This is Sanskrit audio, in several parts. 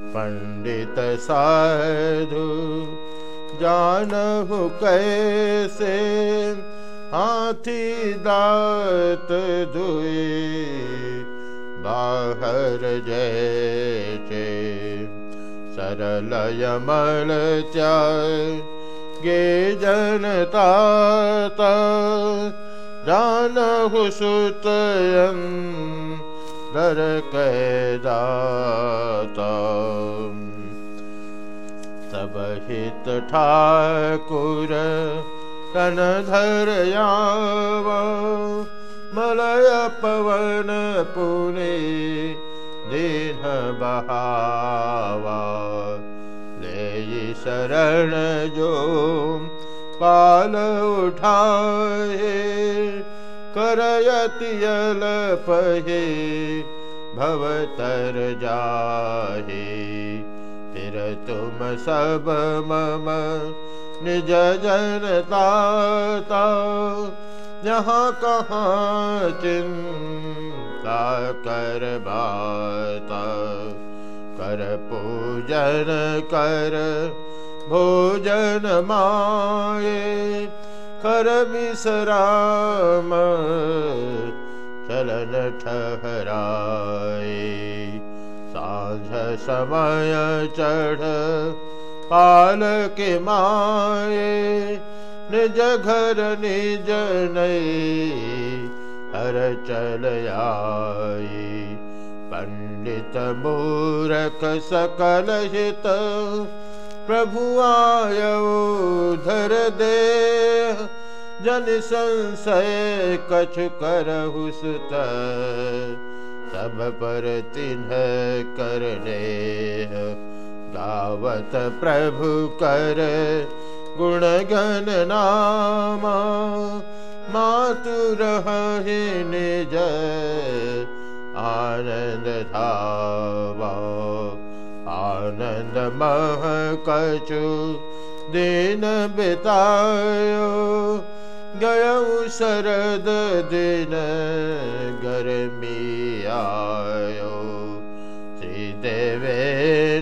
पण्डित साधु जानहु कैसे हाथी दात दुए बाहर जैसे सरल यमल गे जनता जानहु सुतयन् दर कैदाता सब हित ठाकुर कन धर मलय पवन पुने दिन बहावा। ले शरण जो पाल उठाए करयतियल पहे भवतर जाहे। फिर तुम सब मम निज जनता यहाँ कहाँ चिंता कर बाता। कर पूजन, कर भोजन माये कर विश्राम चलन ठहराए। साँझ समय चढ़ पाल के माए। निज घर निज नई हर चल आई पंडित मूरख सकल हित प्रभु आयो धर दे जन संशय कछ करहु सुत सब पर तिन्ह करने गावत प्रभु कर गुण गण नाम, मातु रहे निज, आनंद धावा। आनंद मह कछु दिन बितायो गय शरद दिन गर्मी आयो श्री देवे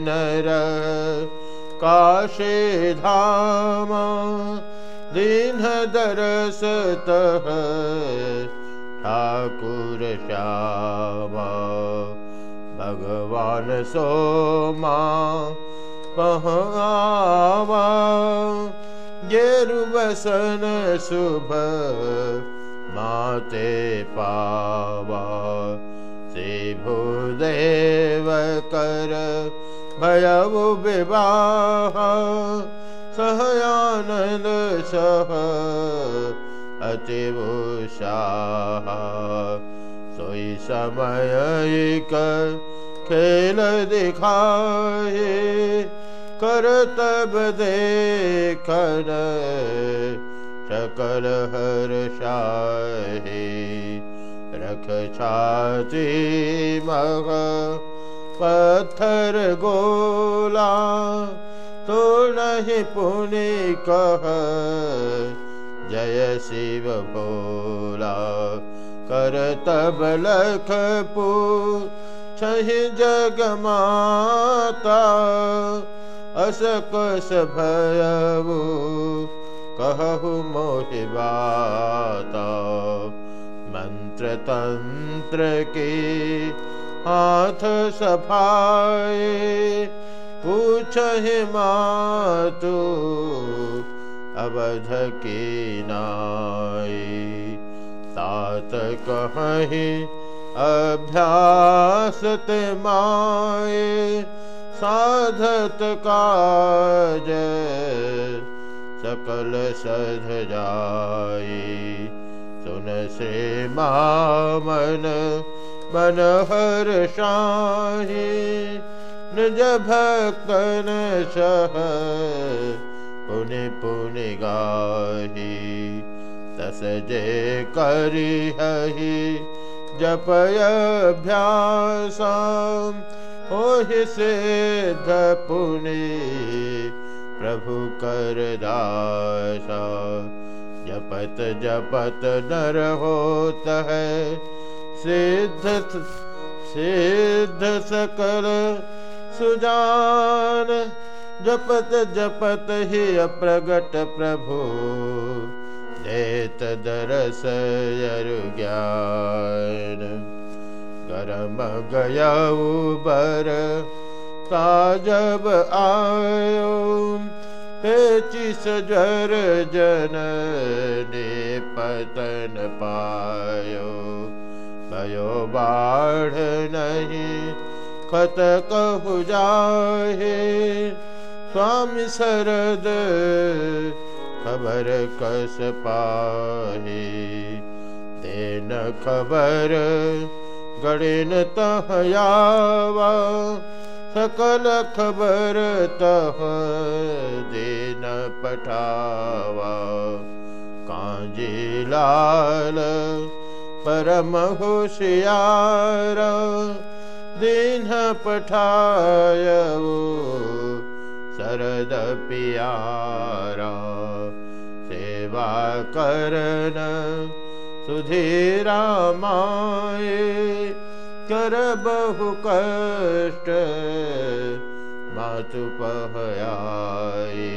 नर काशे धाम, दीन दरसतः ठाकुर श्यामा। भगवान सोमा, पहवा गेरुवसन शुभ, माते पावा। से भूदेव कर भयव विवाह, सहयानंद सह अतिवुषाः सोई समय कर खेल दिखाए कर तब देखन सकल हर शाहे। रख छाती मग पत्थर गोला तो नहीं पुनि कह। जय शिव भोला कर तब लखपू छहि जग माता असकस भयऊ कहु मोहि बाता मंत्र तंत्र के हाथ सफाए पूछ मातु, अवध के नाई तात कहीं अभ्यासत माए साधत काज सकल सध जाए सुन से मामन मन हर शाही। निज भक्तन सह पुनि पुनि गाही। तस जे करी हही जपयभ्यासा। ओहि सिद्ध पुनि प्रभु करदासा जपत जपत नर होत है, सिद्ध सिद्ध सकल सुजान। जपत जपत ही अप्रगट प्रभु। दरस ज्ञान गया बर काजब आयो पेचि सजर जन ने पतन पायो। भयो बाढ़ नहीं खत कहु जाहे स्वामी शरद खबर कस पाहे? देन खबर गणिन तहयावा। सकल खबर तह देन पठावा। कांजी लाल परम होशियार दिन पठाय शरद पियारा सेवा करन सुधीरा माए कर बहु कष्ट मातु पहयाए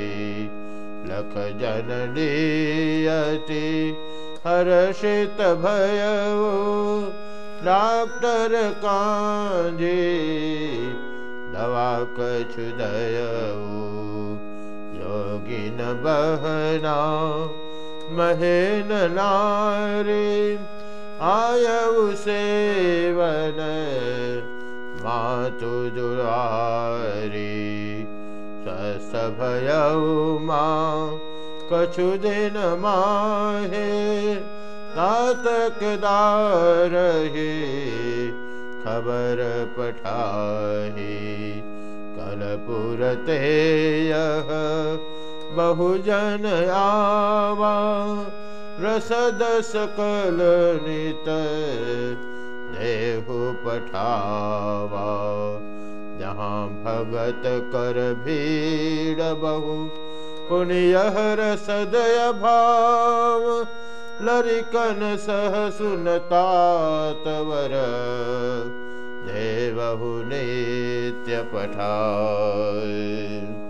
लख जननीयति हर्षित भयो डॉक्टर कांजे दवा कछु योगिन बहना महेन नारे आयु सेवन मातु दुरारी। स्वस्थ भयऊ माँ कछु दिन माहे नातकदार खबर पठाहे। कलपुरते यह बहुजन आवा। रसद सकल नित देहु पठावा। जहाँ भगत कर भीड़ बहु, पुण्य रसदय भाव। लरिकन सह सुनतातवर देवहु नित्य पठाय